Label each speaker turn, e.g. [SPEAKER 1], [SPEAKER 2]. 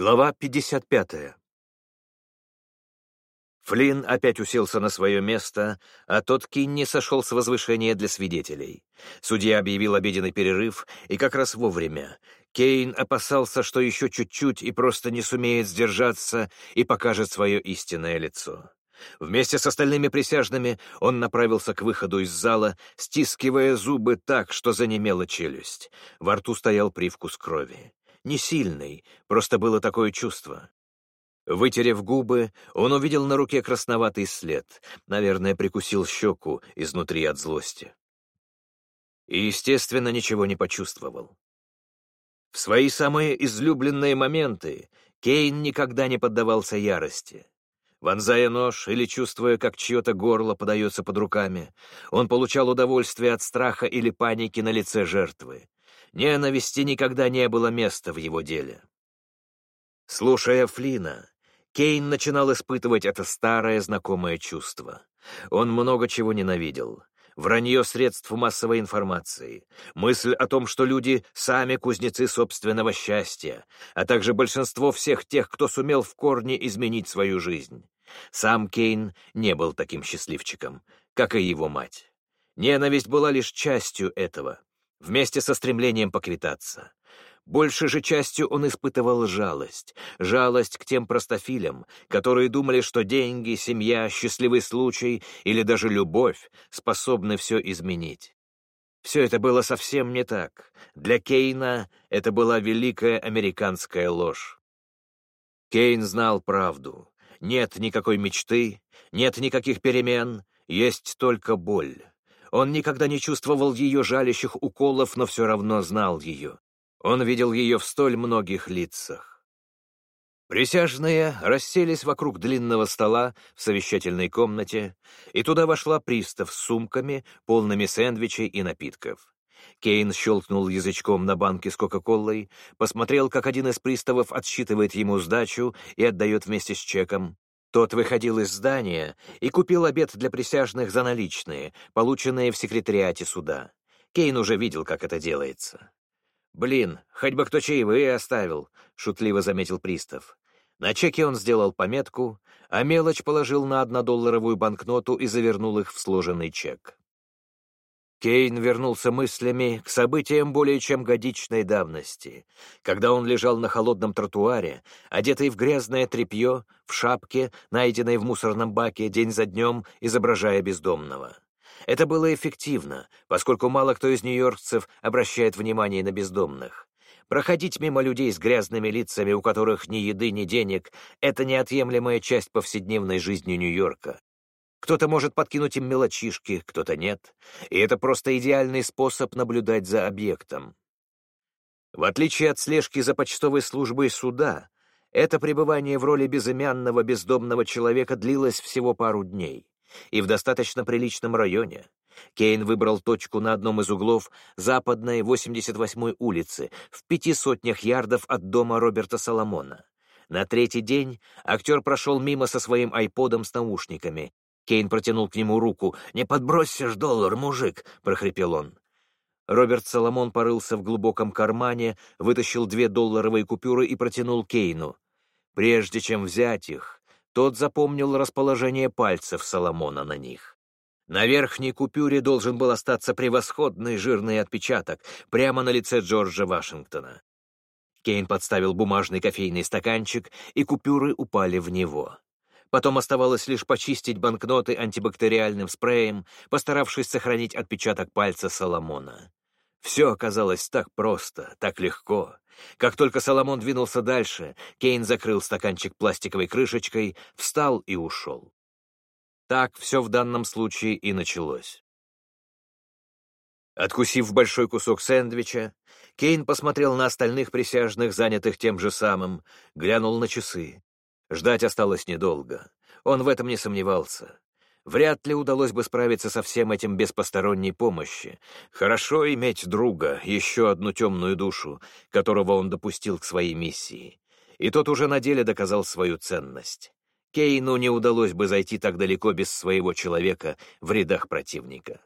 [SPEAKER 1] Глава 55. Флинн опять уселся на свое место, а тот Кинни сошел с возвышения для свидетелей. Судья объявил обеденный перерыв, и как раз вовремя. Кейн опасался, что еще чуть-чуть и просто не сумеет сдержаться и покажет свое истинное лицо. Вместе с остальными присяжными он направился к выходу из зала, стискивая зубы так, что занемела челюсть. Во рту стоял привкус крови не сильный, просто было такое чувство. Вытерев губы, он увидел на руке красноватый след, наверное, прикусил щеку изнутри от злости. И, естественно, ничего не почувствовал. В свои самые излюбленные моменты Кейн никогда не поддавался ярости. Вонзая нож или чувствуя, как чье-то горло подается под руками, он получал удовольствие от страха или паники на лице жертвы. Ненависти никогда не было места в его деле. Слушая Флина, Кейн начинал испытывать это старое знакомое чувство. Он много чего ненавидел. Вранье средств массовой информации, мысль о том, что люди сами кузнецы собственного счастья, а также большинство всех тех, кто сумел в корне изменить свою жизнь. Сам Кейн не был таким счастливчиком, как и его мать. Ненависть была лишь частью этого вместе со стремлением поквитаться. Больше же частью он испытывал жалость, жалость к тем простофилям, которые думали, что деньги, семья, счастливый случай или даже любовь способны все изменить. Все это было совсем не так. Для Кейна это была великая американская ложь. Кейн знал правду. Нет никакой мечты, нет никаких перемен, есть только боль. Он никогда не чувствовал ее жалящих уколов, но все равно знал ее. Он видел ее в столь многих лицах. Присяжные расселись вокруг длинного стола в совещательной комнате, и туда вошла пристав с сумками, полными сэндвичей и напитков. Кейн щелкнул язычком на банке с Кока-Колой, посмотрел, как один из приставов отсчитывает ему сдачу и отдает вместе с чеком, тот выходил из здания и купил обед для присяжных за наличные, полученные в секретариате суда. Кейн уже видел, как это делается. «Блин, хоть бы кто чаевые оставил», — шутливо заметил пристав. На чеке он сделал пометку, а мелочь положил на однодолларовую банкноту и завернул их в сложенный чек. Кейн вернулся мыслями к событиям более чем годичной давности, когда он лежал на холодном тротуаре, одетый в грязное тряпье, в шапке, найденной в мусорном баке день за днем, изображая бездомного. Это было эффективно, поскольку мало кто из нью-йоркцев обращает внимание на бездомных. Проходить мимо людей с грязными лицами, у которых ни еды, ни денег — это неотъемлемая часть повседневной жизни Нью-Йорка. Кто-то может подкинуть им мелочишки, кто-то нет, и это просто идеальный способ наблюдать за объектом. В отличие от слежки за почтовой службой суда, это пребывание в роли безымянного бездомного человека длилось всего пару дней, и в достаточно приличном районе. Кейн выбрал точку на одном из углов западной 88-й улицы, в пяти сотнях ярдов от дома Роберта Соломона. На третий день актер прошел мимо со своим айподом с наушниками, Кейн протянул к нему руку. «Не подбросишь доллар, мужик!» — прохрипел он. Роберт Соломон порылся в глубоком кармане, вытащил две долларовые купюры и протянул Кейну. Прежде чем взять их, тот запомнил расположение пальцев Соломона на них. На верхней купюре должен был остаться превосходный жирный отпечаток прямо на лице Джорджа Вашингтона. Кейн подставил бумажный кофейный стаканчик, и купюры упали в него. Потом оставалось лишь почистить банкноты антибактериальным спреем, постаравшись сохранить отпечаток пальца Соломона. Все оказалось так просто, так легко. Как только Соломон двинулся дальше, Кейн закрыл стаканчик пластиковой крышечкой, встал и ушел. Так все в данном случае и началось. Откусив большой кусок сэндвича, Кейн посмотрел на остальных присяжных, занятых тем же самым, глянул на часы. Ждать осталось недолго. Он в этом не сомневался. Вряд ли удалось бы справиться со всем этим без посторонней помощи. Хорошо иметь друга, еще одну темную душу, которого он допустил к своей миссии. И тот уже на деле доказал свою ценность. Кейну не удалось бы зайти так далеко без своего человека в рядах противника.